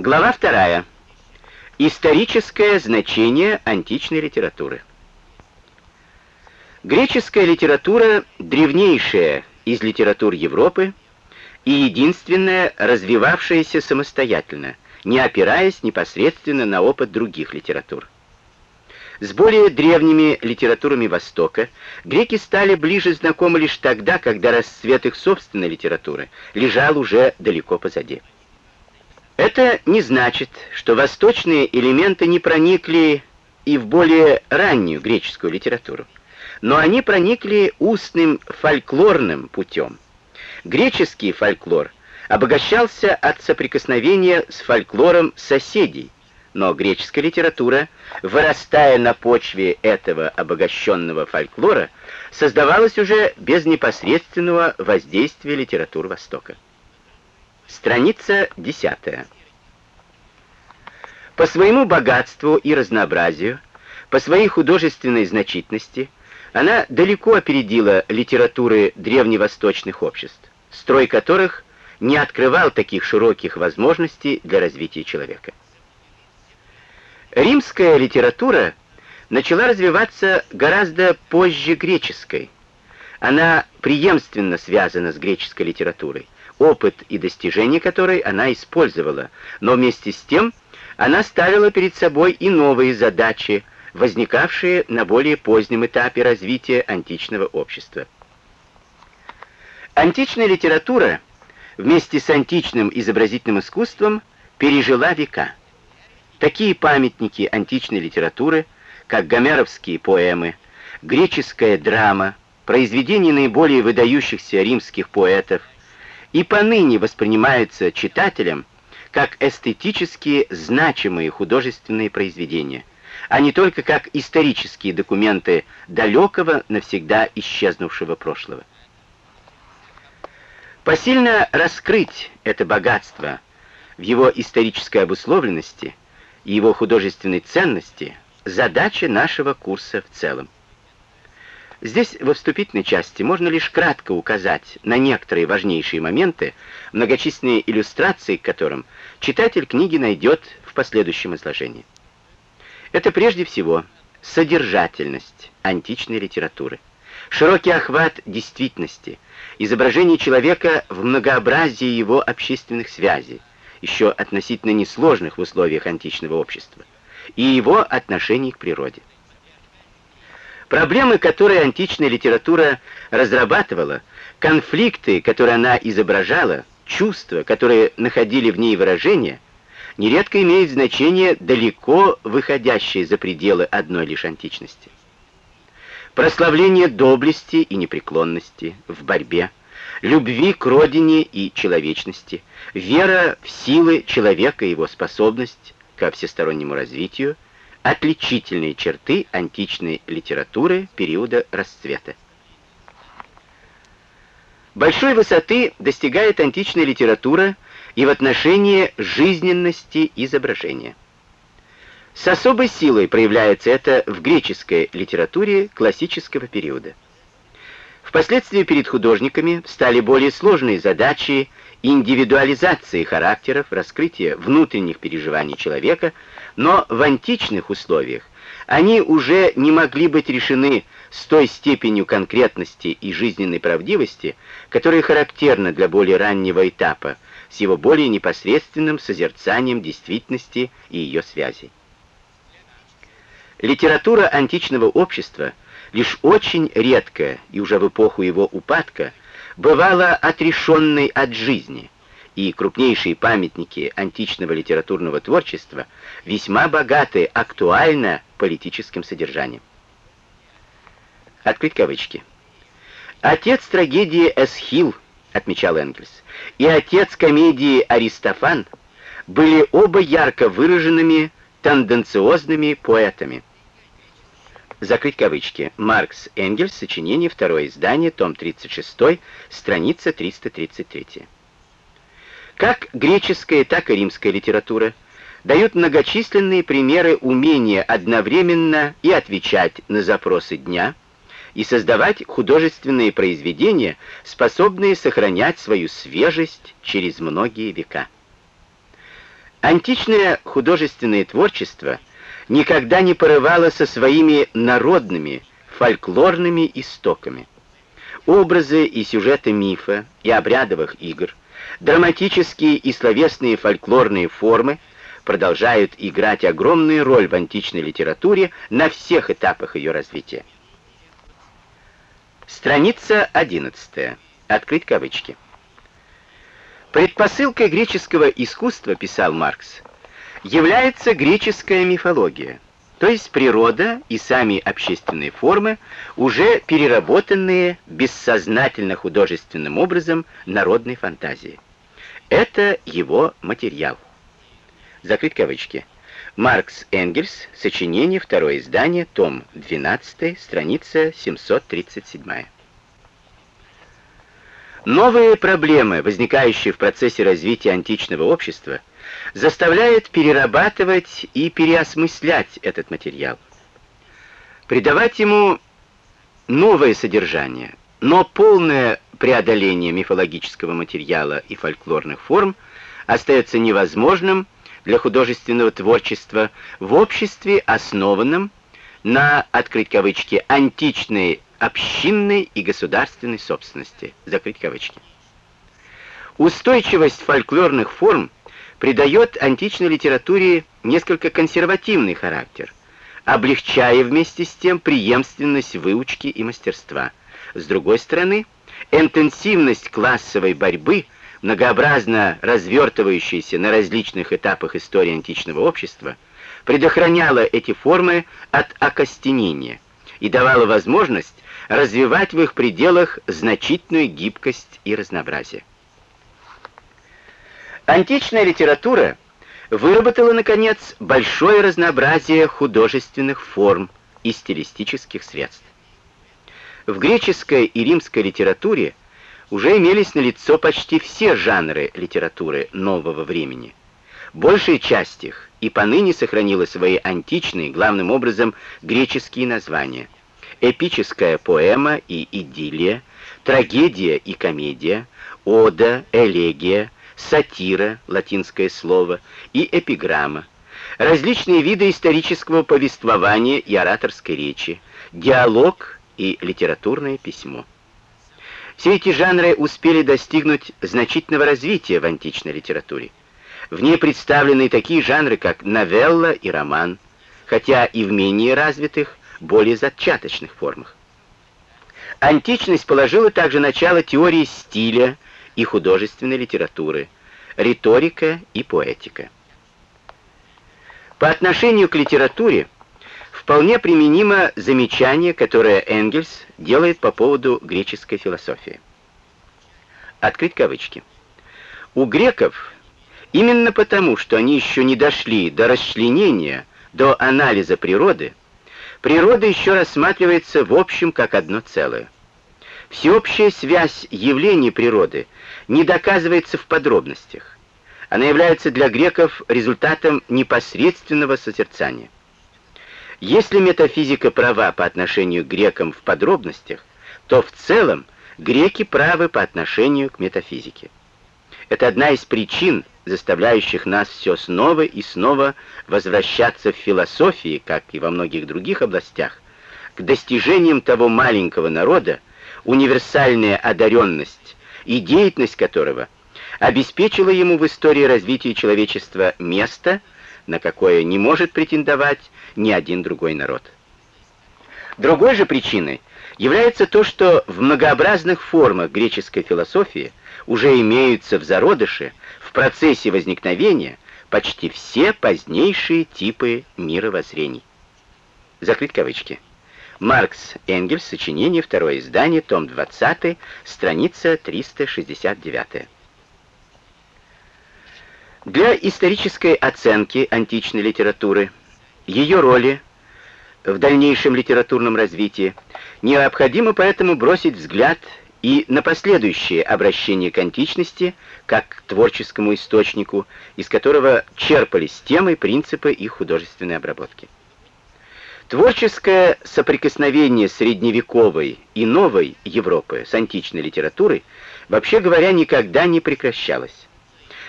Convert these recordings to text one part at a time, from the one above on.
Глава вторая. Историческое значение античной литературы. Греческая литература – древнейшая из литератур Европы и единственная, развивавшаяся самостоятельно, не опираясь непосредственно на опыт других литератур. С более древними литературами Востока греки стали ближе знакомы лишь тогда, когда расцвет их собственной литературы лежал уже далеко позади. Это не значит, что восточные элементы не проникли и в более раннюю греческую литературу, но они проникли устным фольклорным путем. Греческий фольклор обогащался от соприкосновения с фольклором соседей, но греческая литература, вырастая на почве этого обогащенного фольклора, создавалась уже без непосредственного воздействия литературы Востока. Страница 10. По своему богатству и разнообразию, по своей художественной значительности, она далеко опередила литературы древневосточных обществ, строй которых не открывал таких широких возможностей для развития человека. Римская литература начала развиваться гораздо позже греческой. Она преемственно связана с греческой литературой, опыт и достижения которой она использовала, но вместе с тем она ставила перед собой и новые задачи, возникавшие на более позднем этапе развития античного общества. Античная литература вместе с античным изобразительным искусством пережила века. Такие памятники античной литературы, как гомеровские поэмы, греческая драма, произведения наиболее выдающихся римских поэтов, и поныне воспринимаются читателем как эстетически значимые художественные произведения, а не только как исторические документы далекого, навсегда исчезнувшего прошлого. Посильно раскрыть это богатство в его исторической обусловленности – и его художественной ценности задача нашего курса в целом. Здесь во вступительной части можно лишь кратко указать на некоторые важнейшие моменты, многочисленные иллюстрации к которым читатель книги найдет в последующем изложении. Это прежде всего содержательность античной литературы, широкий охват действительности, изображение человека в многообразии его общественных связей, еще относительно несложных в условиях античного общества, и его отношений к природе. Проблемы, которые античная литература разрабатывала, конфликты, которые она изображала, чувства, которые находили в ней выражение, нередко имеют значение далеко выходящее за пределы одной лишь античности. Прославление доблести и непреклонности в борьбе, любви к родине и человечности, вера в силы человека и его способность ко всестороннему развитию, отличительные черты античной литературы периода расцвета. Большой высоты достигает античная литература и в отношении жизненности изображения. С особой силой проявляется это в греческой литературе классического периода. Впоследствии перед художниками стали более сложные задачи индивидуализации характеров, раскрытия внутренних переживаний человека, но в античных условиях они уже не могли быть решены с той степенью конкретности и жизненной правдивости, которая характерна для более раннего этапа, с его более непосредственным созерцанием действительности и ее связей. Литература античного общества – лишь очень редко и уже в эпоху его упадка бывала отрешенной от жизни, и крупнейшие памятники античного литературного творчества весьма богаты актуально политическим содержанием. Открыть кавычки. Отец трагедии Эсхил, отмечал Энгельс, и отец комедии Аристофан были оба ярко выраженными тенденциозными поэтами. Закрыть кавычки. Маркс Энгельс, сочинение, второе издание, том 36, страница 333. Как греческая, так и римская литература дают многочисленные примеры умения одновременно и отвечать на запросы дня, и создавать художественные произведения, способные сохранять свою свежесть через многие века. Античное художественное творчество никогда не порывало со своими народными, фольклорными истоками. Образы и сюжеты мифа и обрядовых игр, драматические и словесные фольклорные формы продолжают играть огромную роль в античной литературе на всех этапах ее развития. Страница 11. Открыть кавычки. Предпосылкой греческого искусства, писал Маркс, является греческая мифология, то есть природа и сами общественные формы, уже переработанные бессознательно художественным образом народной фантазии. Это его материал. Закрыть кавычки. Маркс Энгельс, сочинение, второе издание, том 12, страница 737. Новые проблемы, возникающие в процессе развития античного общества, заставляют перерабатывать и переосмыслять этот материал. Придавать ему новое содержание, но полное преодоление мифологического материала и фольклорных форм остается невозможным для художественного творчества в обществе, основанном на, открыть кавычки, античной общинной и государственной собственности, закрыть кавычки. Устойчивость фольклорных форм придает античной литературе несколько консервативный характер, облегчая вместе с тем преемственность выучки и мастерства. С другой стороны, интенсивность классовой борьбы – многообразно развертывающаяся на различных этапах истории античного общества, предохраняла эти формы от окостенения и давала возможность развивать в их пределах значительную гибкость и разнообразие. Античная литература выработала, наконец, большое разнообразие художественных форм и стилистических средств. В греческой и римской литературе уже имелись на лицо почти все жанры литературы нового времени. Большая часть их и поныне сохранила свои античные, главным образом, греческие названия. Эпическая поэма и идиллия, трагедия и комедия, ода, элегия, сатира, латинское слово, и эпиграмма, различные виды исторического повествования и ораторской речи, диалог и литературное письмо. Все эти жанры успели достигнуть значительного развития в античной литературе. В ней представлены такие жанры, как новелла и роман, хотя и в менее развитых, более зачаточных формах. Античность положила также начало теории стиля и художественной литературы, риторика и поэтика. По отношению к литературе вполне применимо замечание, которое Энгельс делает по поводу греческой философии. Открыть кавычки. У греков именно потому, что они еще не дошли до расчленения, до анализа природы, природа еще рассматривается в общем как одно целое. Всеобщая связь явлений природы не доказывается в подробностях. Она является для греков результатом непосредственного созерцания. Если метафизика права по отношению к грекам в подробностях, то в целом греки правы по отношению к метафизике. Это одна из причин, заставляющих нас все снова и снова возвращаться в философии, как и во многих других областях, к достижениям того маленького народа, универсальная одаренность и деятельность которого обеспечила ему в истории развития человечества место, на какое не может претендовать ни один другой народ. Другой же причиной является то, что в многообразных формах греческой философии уже имеются в зародыше, в процессе возникновения, почти все позднейшие типы мировоззрений. Закрыть кавычки. Маркс Энгельс, сочинение, второе издание, том 20, страница 369. Для исторической оценки античной литературы ее роли в дальнейшем литературном развитии, необходимо поэтому бросить взгляд и на последующее обращение к античности как к творческому источнику, из которого черпались темы и принципы их художественной обработки. Творческое соприкосновение средневековой и новой Европы с античной литературой, вообще говоря, никогда не прекращалось.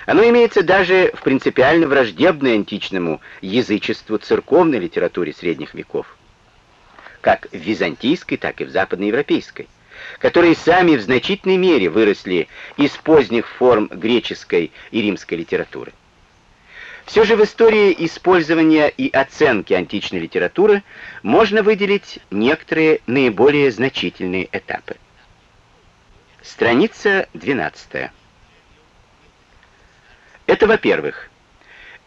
Оно имеется даже в принципиально враждебной античному язычеству церковной литературе средних веков, как в византийской, так и в западноевропейской, которые сами в значительной мере выросли из поздних форм греческой и римской литературы. Все же в истории использования и оценки античной литературы можно выделить некоторые наиболее значительные этапы. Страница 12. Это, во-первых,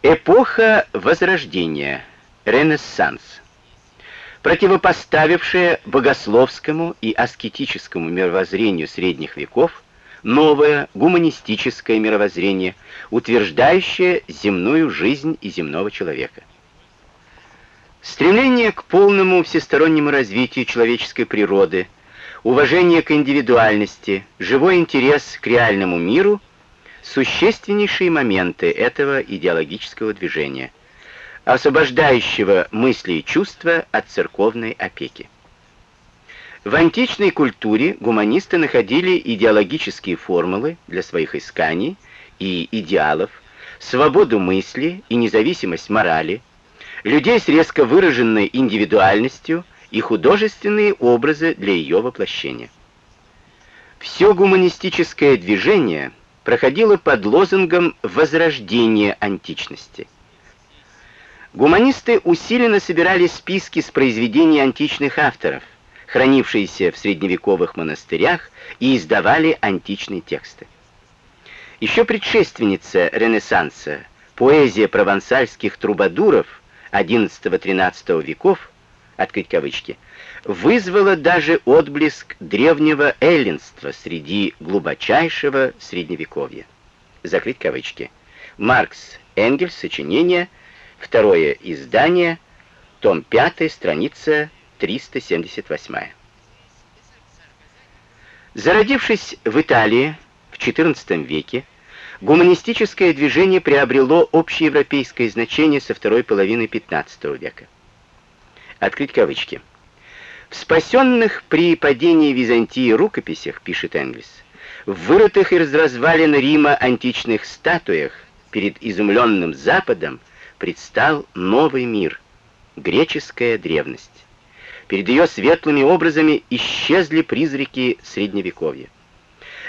эпоха Возрождения, Ренессанс, противопоставившая богословскому и аскетическому мировоззрению средних веков новое гуманистическое мировоззрение, утверждающее земную жизнь и земного человека. Стремление к полному всестороннему развитию человеческой природы, уважение к индивидуальности, живой интерес к реальному миру – существеннейшие моменты этого идеологического движения, освобождающего мысли и чувства от церковной опеки. В античной культуре гуманисты находили идеологические формулы для своих исканий и идеалов, свободу мысли и независимость морали, людей с резко выраженной индивидуальностью и художественные образы для ее воплощения. Все гуманистическое движение – проходила под лозунгом возрождения античности. Гуманисты усиленно собирали списки с произведений античных авторов, хранившиеся в средневековых монастырях, и издавали античные тексты. Еще предшественница Ренессанса, поэзия провансальских трубадуров XI-XIII веков, открыть кавычки, вызвало даже отблеск древнего эллинства среди глубочайшего средневековья. Закрыть кавычки. Маркс, Энгельс, сочинение, второе издание, том 5, страница 378. Зародившись в Италии в XIV веке, гуманистическое движение приобрело общеевропейское значение со второй половины XV века. Открыть кавычки. В спасенных при падении Византии рукописях, пишет Энгельс, в вырытых из развалин Рима античных статуях перед изумленным Западом предстал новый мир, греческая древность. Перед ее светлыми образами исчезли призраки Средневековья.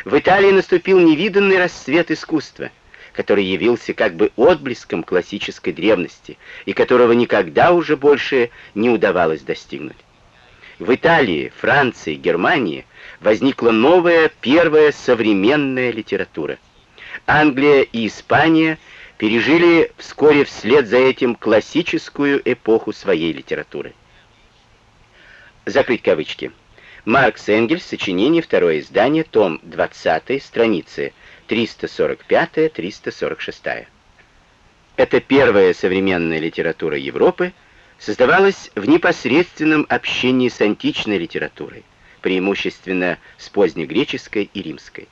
В Италии наступил невиданный расцвет искусства, который явился как бы отблеском классической древности и которого никогда уже больше не удавалось достигнуть. В Италии, Франции, Германии возникла новая, первая современная литература. Англия и Испания пережили вскоре вслед за этим классическую эпоху своей литературы. Закрыть кавычки. Маркс Энгельс, сочинение, второе издание, том 20, страницы 345-346. Это первая современная литература Европы, создавалась в непосредственном общении с античной литературой, преимущественно с позднегреческой и римской.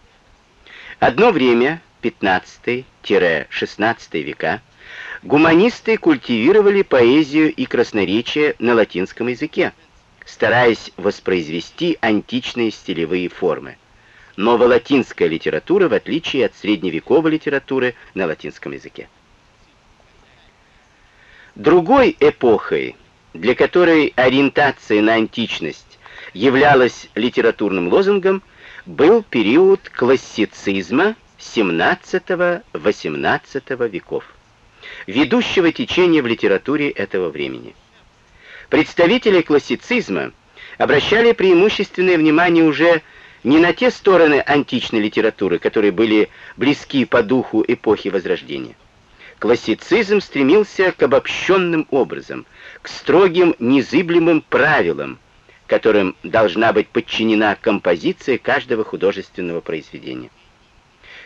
Одно время, 15-16 века, гуманисты культивировали поэзию и красноречие на латинском языке, стараясь воспроизвести античные стилевые формы. Новолатинская литература в отличие от средневековой литературы на латинском языке. Другой эпохой, для которой ориентация на античность являлась литературным лозунгом, был период классицизма XVII-XVIII веков, ведущего течения в литературе этого времени. Представители классицизма обращали преимущественное внимание уже не на те стороны античной литературы, которые были близки по духу эпохи Возрождения, Классицизм стремился к обобщенным образом, к строгим незыблемым правилам, которым должна быть подчинена композиция каждого художественного произведения.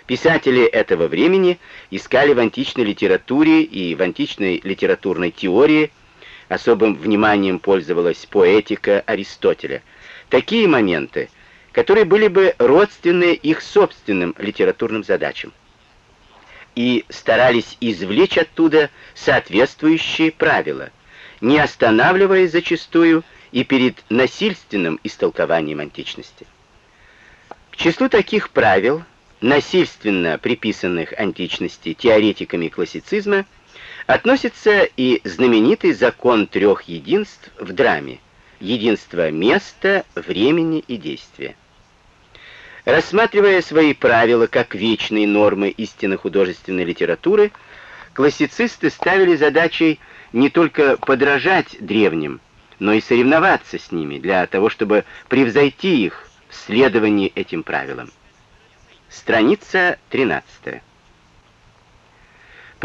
Писатели этого времени искали в античной литературе и в античной литературной теории, особым вниманием пользовалась поэтика Аристотеля, такие моменты, которые были бы родственны их собственным литературным задачам и старались извлечь оттуда соответствующие правила, не останавливаясь зачастую и перед насильственным истолкованием античности. К числу таких правил насильственно приписанных античности теоретиками классицизма, относится и знаменитый закон трех единств в драме — единство места, времени и действия. Рассматривая свои правила как вечные нормы истинно художественной литературы, классицисты ставили задачей не только подражать древним, но и соревноваться с ними для того, чтобы превзойти их в следовании этим правилам. Страница 13.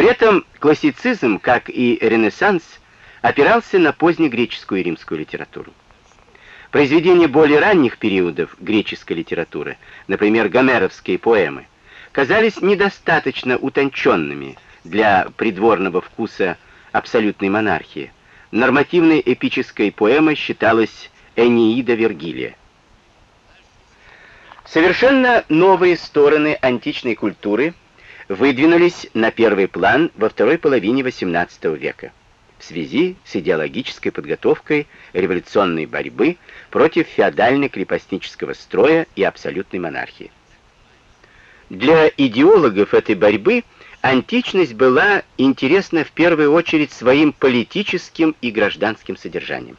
При этом классицизм, как и Ренессанс, опирался на позднегреческую и римскую литературу. Произведения более ранних периодов греческой литературы, например, гомеровские поэмы, казались недостаточно утонченными для придворного вкуса абсолютной монархии. Нормативной эпической поэмой считалась Энеида Вергилия. Совершенно новые стороны античной культуры выдвинулись на первый план во второй половине XVIII века в связи с идеологической подготовкой революционной борьбы против феодально-крепостнического строя и абсолютной монархии. Для идеологов этой борьбы античность была интересна в первую очередь своим политическим и гражданским содержанием.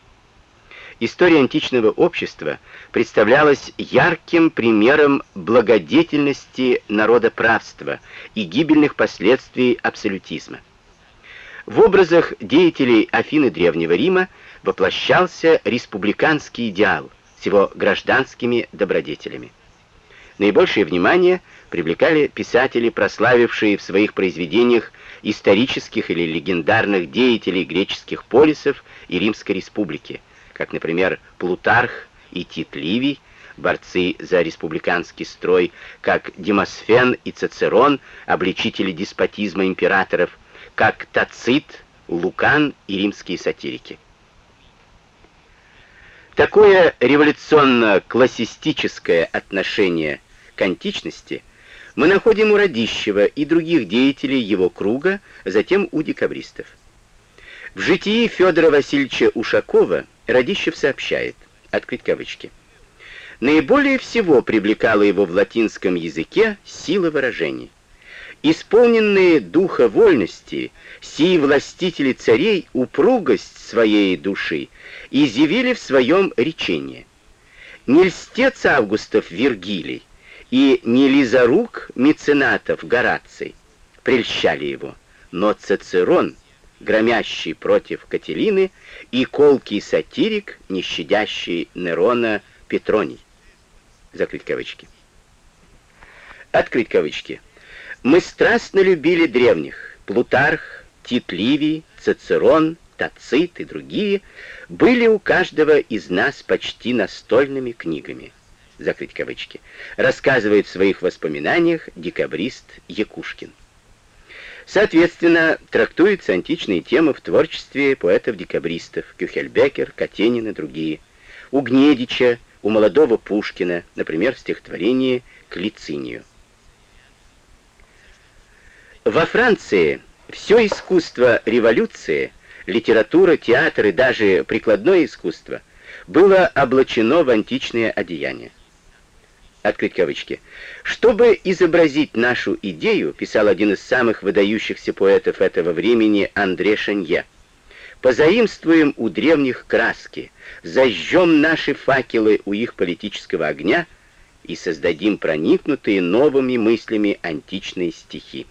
История античного общества представлялась ярким примером благодетельности народоправства и гибельных последствий абсолютизма. В образах деятелей Афины Древнего Рима воплощался республиканский идеал с его гражданскими добродетелями. Наибольшее внимание привлекали писатели, прославившие в своих произведениях исторических или легендарных деятелей греческих полисов и Римской республики – как, например, Плутарх и Тит Ливий, борцы за республиканский строй, как Демосфен и Цицерон, обличители деспотизма императоров, как Тацит, Лукан и римские сатирики. Такое революционно-классистическое отношение к античности мы находим у Радищева и других деятелей его круга, затем у декабристов. В житии Федора Васильевича Ушакова Радищев сообщает, открыть кавычки, наиболее всего привлекала его в латинском языке сила выражений. Исполненные духа вольности, сии властители царей упругость своей души изъявили в своем речении. Не льстец Августов Вергилий и не лизорук меценатов Гораций прельщали его, но Цицерон — громящий против Кателины, и колкий сатирик, не щадящий Нерона Петроний. Закрыть кавычки. Открыть кавычки. Мы страстно любили древних. Плутарх, Тит Ливий, Цицерон, Тацит и другие были у каждого из нас почти настольными книгами. Закрыть кавычки. Рассказывает в своих воспоминаниях декабрист Якушкин. Соответственно, трактуются античные темы в творчестве поэтов-декабристов Кюхельбекер, Катенин и другие. У Гнедича, у молодого Пушкина, например, в стихотворении «К лицинию». Во Франции все искусство революции, литература, театр и даже прикладное искусство было облачено в античные одеяния открыть кавычки, чтобы изобразить нашу идею, писал один из самых выдающихся поэтов этого времени Андре Шенье, позаимствуем у древних краски, зажжем наши факелы у их политического огня и создадим проникнутые новыми мыслями античные стихи.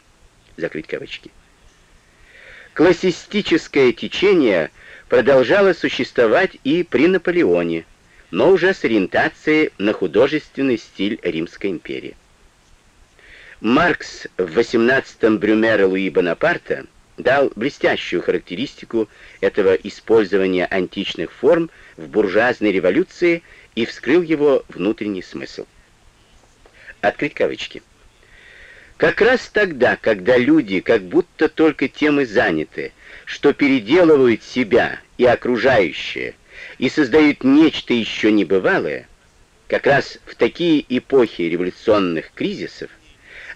Закрыть кавычки. Классистическое течение продолжало существовать и при Наполеоне, но уже с ориентацией на художественный стиль Римской империи. Маркс в 18-м Брюмера Луи Бонапарта дал блестящую характеристику этого использования античных форм в буржуазной революции и вскрыл его внутренний смысл. Открыть кавычки. Как раз тогда, когда люди как будто только тем и заняты, что переделывают себя и окружающее, и создают нечто еще небывалое, как раз в такие эпохи революционных кризисов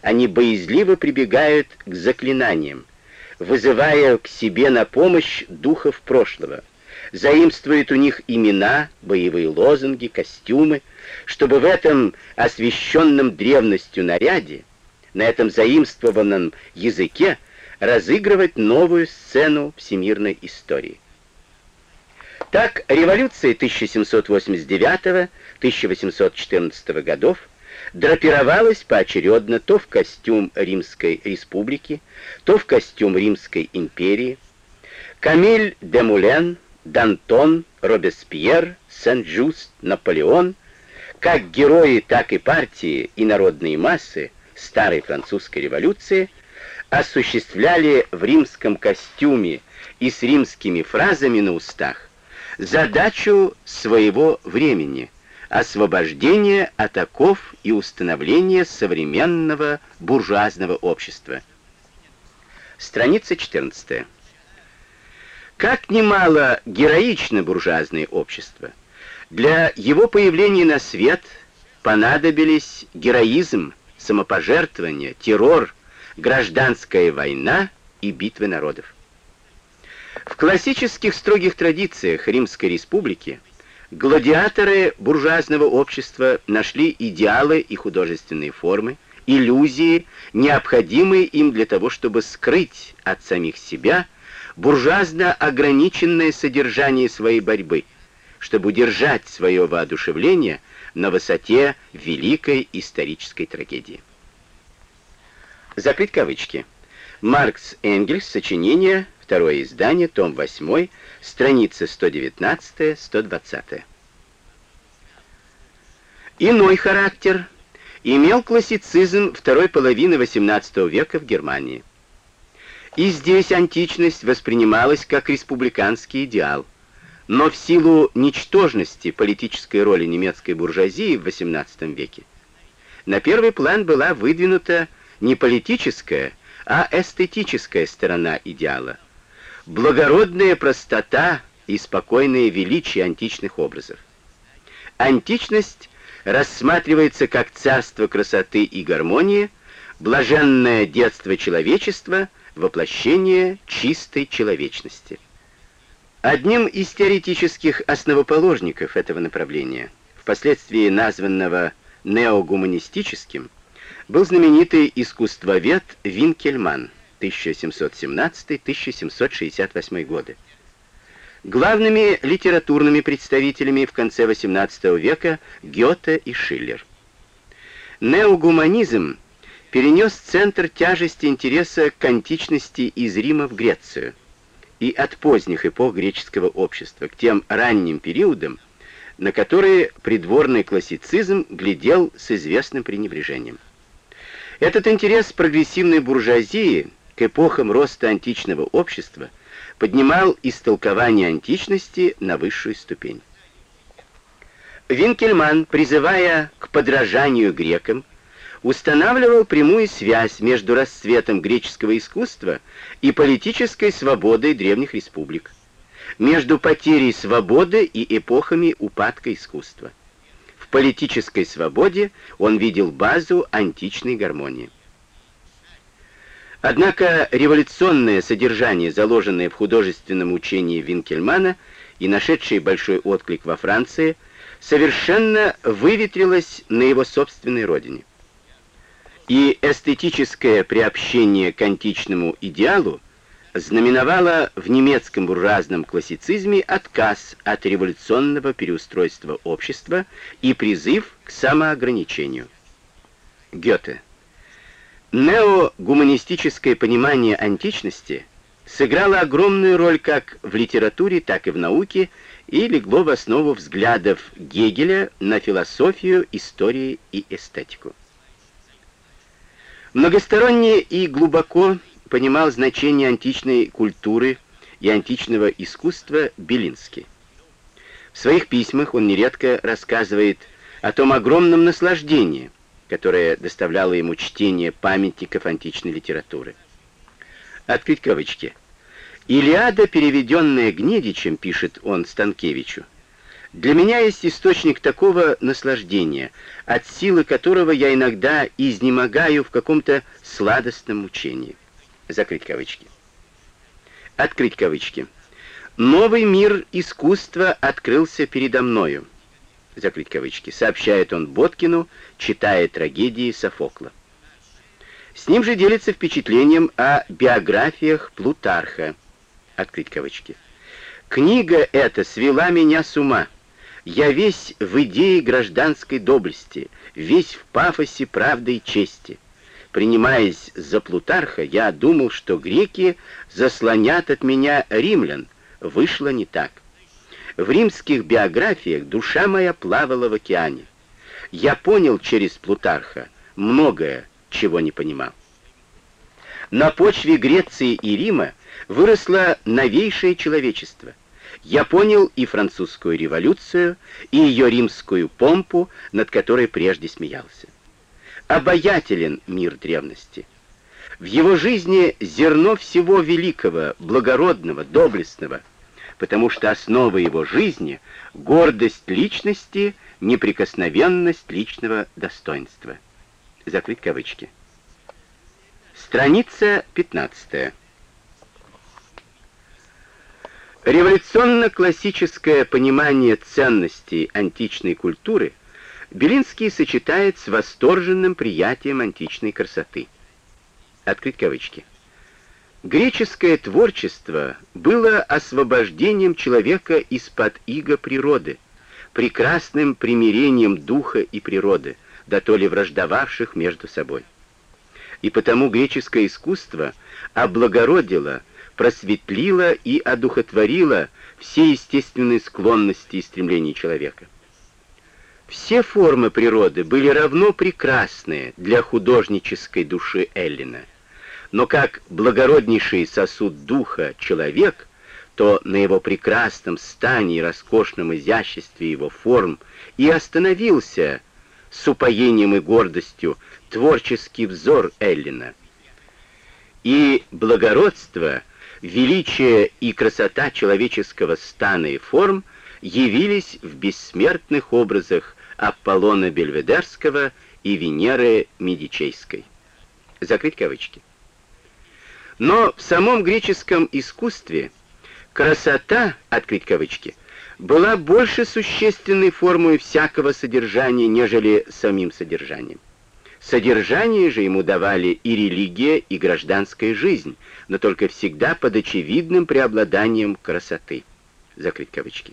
они боязливо прибегают к заклинаниям, вызывая к себе на помощь духов прошлого, заимствует у них имена, боевые лозунги, костюмы, чтобы в этом освещенном древностью наряде, на этом заимствованном языке разыгрывать новую сцену всемирной истории. Так, революция 1789-1814 годов драпировалась поочередно то в костюм Римской республики, то в костюм Римской империи. Камиль де Мулен, Дантон, Робеспьер, Сен-Жуст, Наполеон, как герои, так и партии и народные массы старой французской революции осуществляли в римском костюме и с римскими фразами на устах задачу своего времени — освобождение от и установление современного буржуазного общества. Страница 14. Как немало героично буржуазное общество, для его появления на свет понадобились героизм, самопожертвование, террор, гражданская война и битвы народов. В классических строгих традициях Римской республики гладиаторы буржуазного общества нашли идеалы и художественные формы, иллюзии, необходимые им для того, чтобы скрыть от самих себя буржуазно ограниченное содержание своей борьбы, чтобы удержать свое воодушевление на высоте великой исторической трагедии. Закрыть кавычки. Маркс Энгельс, сочинение Второе издание, том 8, страница 119-120. Иной характер имел классицизм второй половины XVIII века в Германии. И здесь античность воспринималась как республиканский идеал, но в силу ничтожности политической роли немецкой буржуазии в XVIII веке на первый план была выдвинута не политическая, а эстетическая сторона идеала, благородная простота и спокойное величие античных образов. Античность рассматривается как царство красоты и гармонии, блаженное детство человечества, воплощение чистой человечности. Одним из теоретических основоположников этого направления, впоследствии названного неогуманистическим, был знаменитый искусствовед Винкельман – 1717-1768 годы. Главными литературными представителями в конце XVIII века Гёте и Шиллер. Неогуманизм перенес центр тяжести интереса к античности из Рима в Грецию и от поздних эпох греческого общества к тем ранним периодам, на которые придворный классицизм глядел с известным пренебрежением. Этот интерес прогрессивной буржуазии – к эпохам роста античного общества поднимал истолкование античности на высшую ступень. Винкельман, призывая к подражанию грекам, устанавливал прямую связь между расцветом греческого искусства и политической свободой древних республик, между потерей свободы и эпохами упадка искусства. В политической свободе он видел базу античной гармонии. Однако революционное содержание, заложенное в художественном учении Винкельмана и нашедшее большой отклик во Франции, совершенно выветрилось на его собственной родине. И эстетическое приобщение к античному идеалу знаменовало в немецком буржуазном классицизме отказ от революционного переустройства общества и призыв к самоограничению. Гёте Неогуманистическое понимание античности сыграло огромную роль как в литературе, так и в науке и легло в основу взглядов Гегеля на философию, историю и эстетику. Многосторонне и глубоко понимал значение античной культуры и античного искусства Белинский. В своих письмах он нередко рассказывает о том огромном наслаждении, которое доставляло ему чтение памятников античной литературы. Открыть кавычки. «Илиада, переведенная Гнедичем, — пишет он Станкевичу, — для меня есть источник такого наслаждения, от силы которого я иногда изнемогаю в каком-то сладостном мучении». Закрыть кавычки. Открыть кавычки. «Новый мир искусства открылся передо мною», закрыть кавычки, сообщает он Боткину, читая трагедии Софокла. С ним же делится впечатлением о биографиях Плутарха, открыть кавычки. «Книга эта свела меня с ума. Я весь в идее гражданской доблести, весь в пафосе правды и чести. Принимаясь за Плутарха, я думал, что греки заслонят от меня римлян. Вышло не так. В римских биографиях душа моя плавала в океане. Я понял через Плутарха многое, чего не понимал. На почве Греции и Рима выросло новейшее человечество. Я понял и французскую революцию, и ее римскую помпу, над которой прежде смеялся. Обаятелен мир древности. В его жизни зерно всего великого, благородного, доблестного, потому что основа его жизни — гордость личности, неприкосновенность личного достоинства. Закрыть кавычки. Страница 15. Революционно-классическое понимание ценностей античной культуры Белинский сочетает с восторженным приятием античной красоты. Открыть кавычки. Греческое творчество было освобождением человека из-под иго природы, прекрасным примирением духа и природы, да то ли враждовавших между собой. И потому греческое искусство облагородило, просветлило и одухотворило все естественные склонности и стремления человека. Все формы природы были равно прекрасны для художнической души Эллина – но как благороднейший сосуд духа человек, то на его прекрасном стане и роскошном изяществе его форм и остановился с упоением и гордостью творческий взор Эллина. И благородство, величие и красота человеческого стана и форм явились в бессмертных образах Аполлона Бельведерского и Венеры Медичейской. Закрыть кавычки. Но в самом греческом искусстве красота, открыть кавычки, была больше существенной формой всякого содержания, нежели самим содержанием. Содержание же ему давали и религия, и гражданская жизнь, но только всегда под очевидным преобладанием красоты. Закрыть кавычки.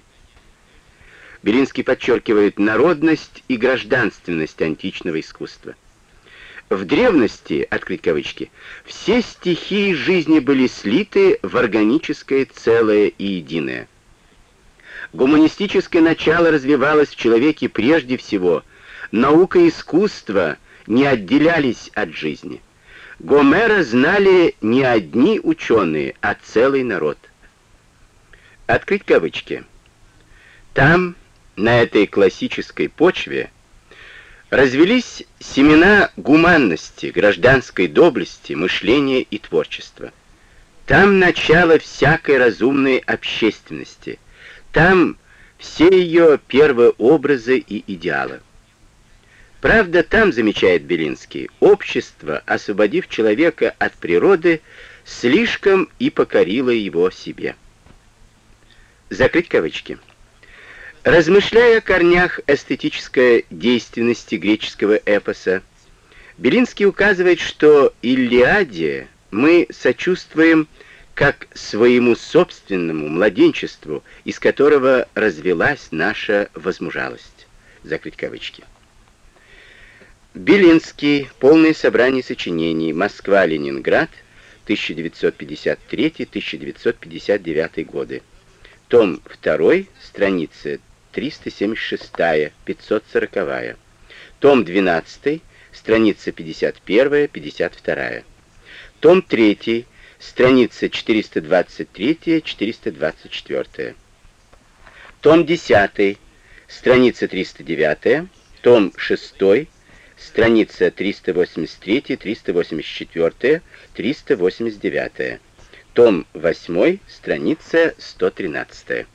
Белинский подчеркивает народность и гражданственность античного искусства. В древности, открыть кавычки, все стихии жизни были слиты в органическое целое и единое. Гуманистическое начало развивалось в человеке прежде всего. Наука и искусство не отделялись от жизни. Гомера знали не одни ученые, а целый народ. Открыть кавычки. Там, на этой классической почве, развелись семена гуманности, гражданской доблести, мышления и творчества. Там начало всякой разумной общественности. Там все ее первые образы и идеалы. Правда, там, замечает Белинский, общество, освободив человека от природы, слишком и покорило его себе. Закрыть кавычки. Размышляя о корнях эстетической действенности греческого эпоса, Белинский указывает, что Илиаде мы сочувствуем как своему собственному младенчеству, из которого развелась наша возмужалость. Закрыть кавычки. Белинский. Полное собрание сочинений. Москва-Ленинград. 1953-1959 годы. Том 2. Страницы 376, 540. Том 12, страница 51, 52. Том 3, страница 423, 424. Том 10, страница 309. Том 6, страница 383, 384, 389. Том 8, страница 113.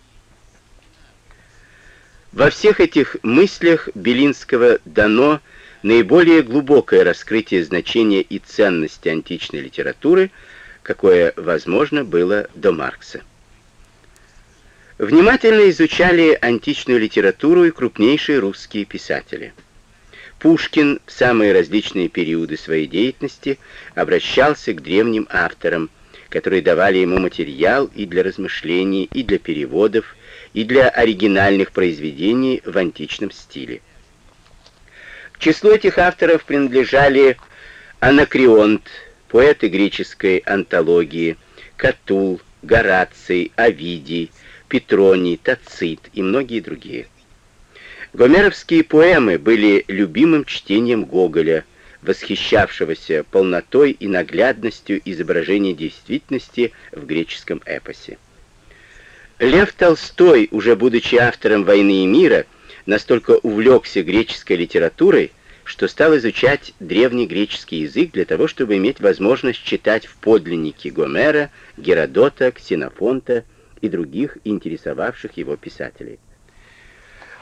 Во всех этих мыслях Белинского дано наиболее глубокое раскрытие значения и ценности античной литературы, какое возможно было до Маркса. Внимательно изучали античную литературу и крупнейшие русские писатели. Пушкин в самые различные периоды своей деятельности обращался к древним авторам, которые давали ему материал и для размышлений, и для переводов, и для оригинальных произведений в античном стиле. К числу этих авторов принадлежали Анакреонт, поэты греческой антологии, Катул, Гораций, Овидий, Петроний, Тацит и многие другие. Гомеровские поэмы были любимым чтением Гоголя, восхищавшегося полнотой и наглядностью изображения действительности в греческом эпосе. Лев Толстой, уже будучи автором «Войны и мира», настолько увлекся греческой литературой, что стал изучать древний греческий язык для того, чтобы иметь возможность читать в подлиннике Гомера, Геродота, Ксенофонта и других интересовавших его писателей.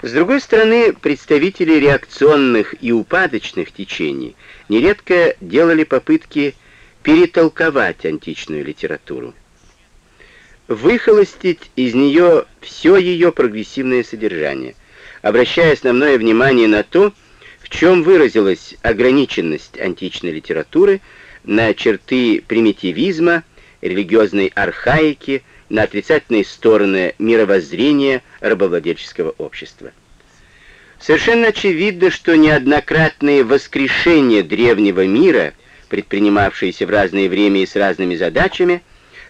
С другой стороны, представители реакционных и упадочных течений нередко делали попытки перетолковать античную литературу выхолостить из нее все ее прогрессивное содержание, обращая основное внимание на то, в чем выразилась ограниченность античной литературы, на черты примитивизма, религиозной архаики, на отрицательные стороны мировоззрения рабовладельческого общества. Совершенно очевидно, что неоднократные воскрешения древнего мира, предпринимавшиеся в разное время и с разными задачами,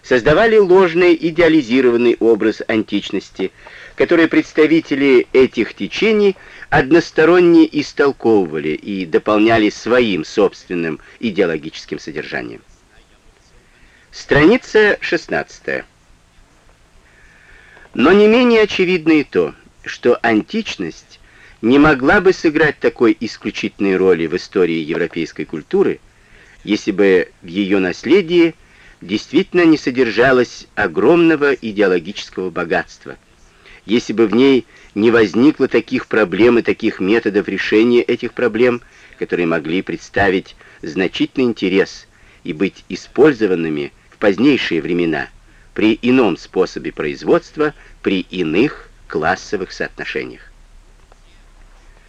создавали ложный идеализированный образ античности, который представители этих течений односторонне истолковывали и дополняли своим собственным идеологическим содержанием. Страница 16. Но не менее очевидно и то, что античность не могла бы сыграть такой исключительной роли в истории европейской культуры, если бы в ее наследии действительно не содержалось огромного идеологического богатства, если бы в ней не возникло таких проблем и таких методов решения этих проблем, которые могли представить значительный интерес и быть использованными в позднейшие времена при ином способе производства, при иных классовых соотношениях.